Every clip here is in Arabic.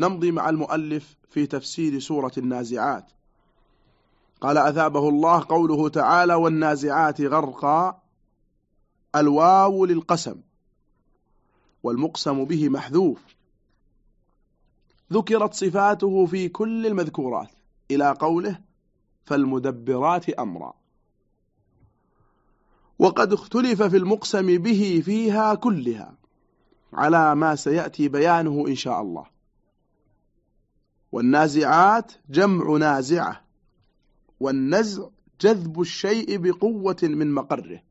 نمضي مع المؤلف في تفسير سورة النازعات. قال أثابه الله قوله تعالى والنازعات غرقا الواو للقسم والمقسم به محذوف. ذكرت صفاته في كل المذكورات إلى قوله فالمدبرات أمرا. وقد اختلف في المقسم به فيها كلها على ما سيأتي بيانه إن شاء الله. والنازعات جمع نازعة. والنزع جذب الشيء بقوة من مقره.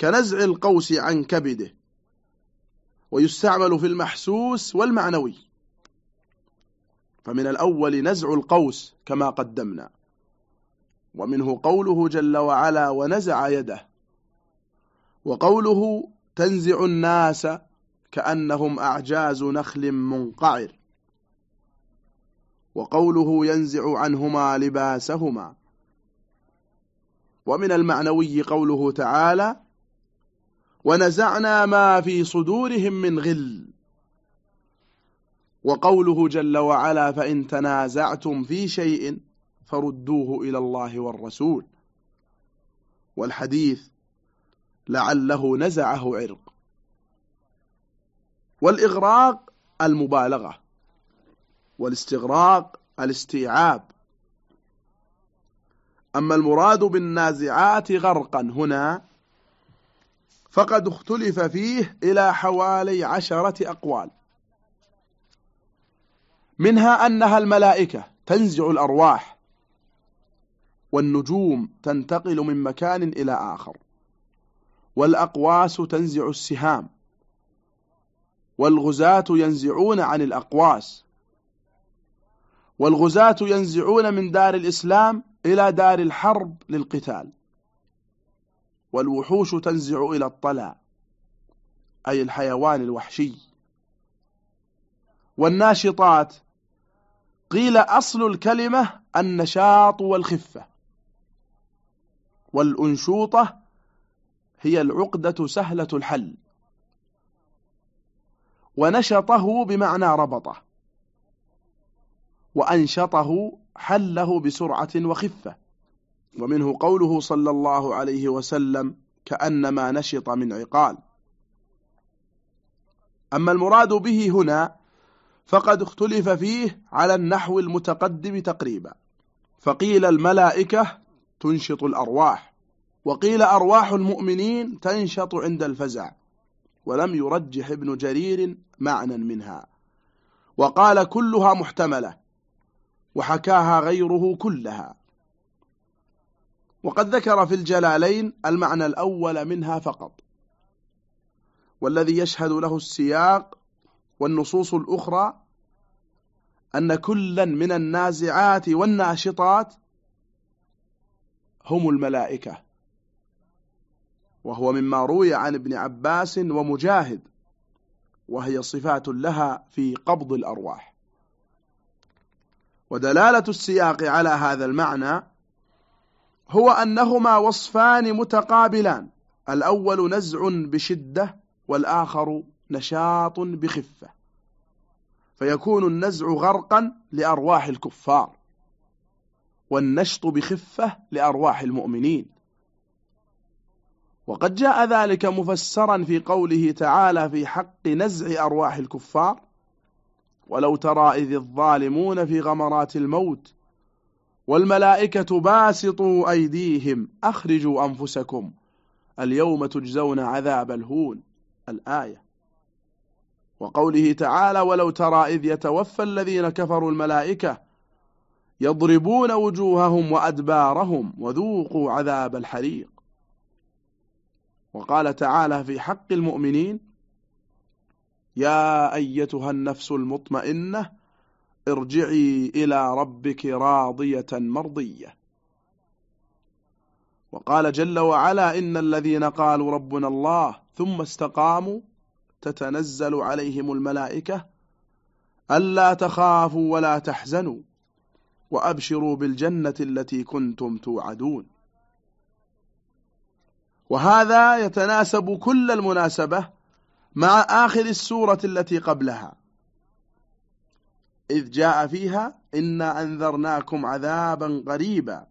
كنزع القوس عن كبده. ويستعمل في المحسوس والمعنوي. فمن الأول نزع القوس كما قدمنا. ومنه قوله جل وعلا ونزع يده. وقوله تنزع الناس كأنهم أعجاز نخل منقعر. وقوله ينزع عنهما لباسهما. ومن المعنوي قوله تعالى ونزعنا ما في صدورهم من غل. وقوله جل وعلا فإن تنازعتم في شيء فردوه إلى الله والرسول. والحديث لعله نزعه عرق. والإغراق المبالغة. والاستغراق الاستيعاب. أما المراد بالنازعات غرقا هنا فقد اختلف فيه إلى حوالي عشرة أقوال. منها أنها الملائكة تنزع الأرواح والنجوم تنتقل من مكان إلى آخر والأقواس تنزع السهام والغزاة ينزعون عن الأقواس. والغزاة ينزعون من دار الإسلام إلى دار الحرب للقتال. والوحوش تنزع إلى الطلع أي الحيوان الوحشي. والناشطات قيل أصل الكلمة النشاط والخفة. والأنشوطة هي العقدة سهلة الحل. ونشطه بمعنى ربطه. وأنشطه حله بسرعة وخفة. ومنه قوله صلى الله عليه وسلم كأنما نشط من عقال. أما المراد به هنا فقد اختلف فيه على النحو المتقدم تقريبا. فقيل الملائكة تنشط الأرواح وقيل أرواح المؤمنين تنشط عند الفزع ولم يرجح ابن جرير معنى منها. وقال كلها محتملة وحكاها غيره كلها. وقد ذكر في الجلالين المعنى الأول منها فقط. والذي يشهد له السياق والنصوص الأخرى أن كلا من النازعات والناشطات هم الملائكة. وهو مما روي عن ابن عباس ومجاهد وهي صفات لها في قبض الأرواح. ودلالة السياق على هذا المعنى هو أنهما وصفان متقابلان. الأول نزع بشدة والآخر نشاط بخفة. فيكون النزع غرقا لأرواح الكفار والنشط بخفة لأرواح المؤمنين. وقد جاء ذلك مفسرا في قوله تعالى في حق نزع أرواح الكفار ولو ترى إذ الظالمون في غمرات الموت والملائكة باسطوا أيديهم أخرجوا أنفسكم اليوم تجزون عذاب الهون. الآية. وقوله تعالى ولو ترى إذ يتوفى الذين كفروا الملائكة يضربون وجوههم وأدبارهم وذوقوا عذاب الحريق. وقال تعالى في حق المؤمنين يا أيتها النفس المطمئنة ارجعي إلى ربك راضية مرضية. وقال جل وعلا إن الذين قالوا ربنا الله ثم استقاموا تتنزل عليهم الملائكة ألا تخافوا ولا تحزنوا وأبشروا بالجنة التي كنتم توعدون. وهذا يتناسب كل المناسبة مع آخر السورة التي قبلها. إذ جاء فيها إنا أنذرناكم عذابا قريبا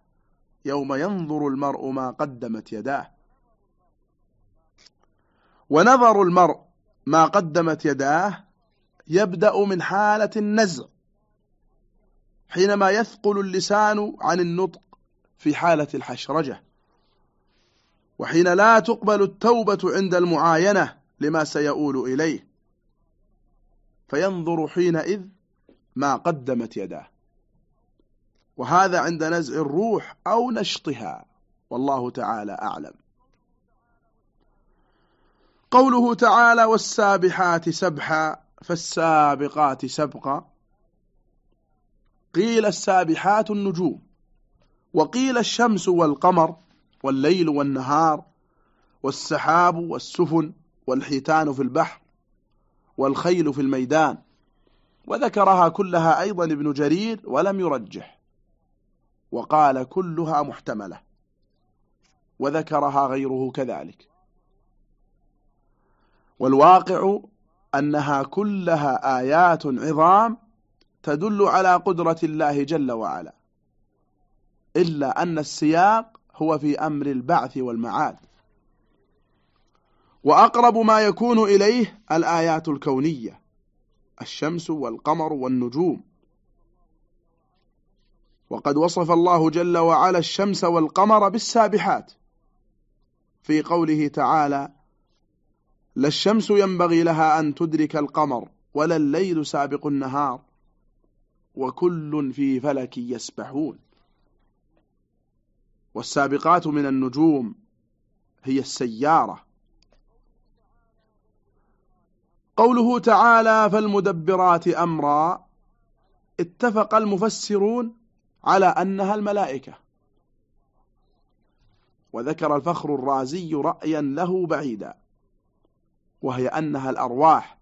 يوم ينظر المرء ما قدمت يداه. ونظر المرء ما قدمت يداه يبدأ من حالة النزع حينما يثقل اللسان عن النطق في حالة الحشرجة. وحين لا تقبل التوبة عند المعاينة لما سيؤول إليه. فينظر حينئذ ما قدمت يداه. وهذا عند نزع الروح أو نشطها. والله تعالى أعلم. قوله تعالى والسابحات سبحا فالسابقات سبقا. قيل السابحات النجوم. وقيل الشمس والقمر والليل والنهار والسحاب والسفن والحيتان في البحر والخيل في الميدان وذكرها كلها أيضا ابن جرير ولم يرجح وقال كلها محتملة وذكرها غيره كذلك. والواقع أنها كلها آيات عظام تدل على قدرة الله جل وعلا إلا أن السياق هو في أمر البعث والمعاد. وأقرب ما يكون إليه الآيات الكونية الشمس والقمر والنجوم. وقد وصف الله جل وعلا الشمس والقمر بالسابحات. في قوله تعالى لا الشمس ينبغي لها أن تدرك القمر ولا الليل سابق النهار وكل في فلك يسبحون. والسابقات من النجوم هي السيارة. قوله تعالى فالمدبرات أمرا اتفق المفسرون على أنها الملائكة. وذكر الفخر الرازي رأيا له بعيدا وهي أنها الأرواح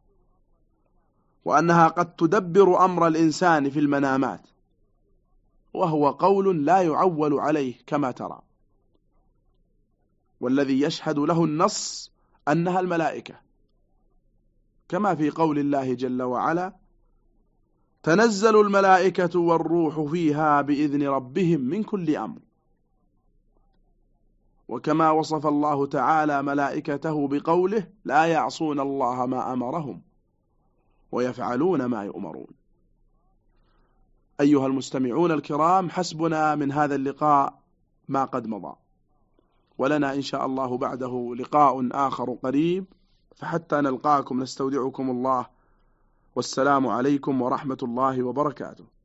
وأنها قد تدبر أمر الإنسان في المنامات وهو قول لا يعول عليه كما ترى. والذي يشهد له النص أنها الملائكة. كما في قول الله جل وعلا تنزل الملائكة والروح فيها بإذن ربهم من كل أمر. وكما وصف الله تعالى ملائكته بقوله لا يعصون الله ما أمرهم ويفعلون ما يؤمرون. أيها المستمعون الكرام حسبنا من هذا اللقاء ما قد مضى. ولنا إن شاء الله بعده لقاء آخر قريب. فحتى نلقاكم نستودعكم الله. والسلام عليكم ورحمة الله وبركاته.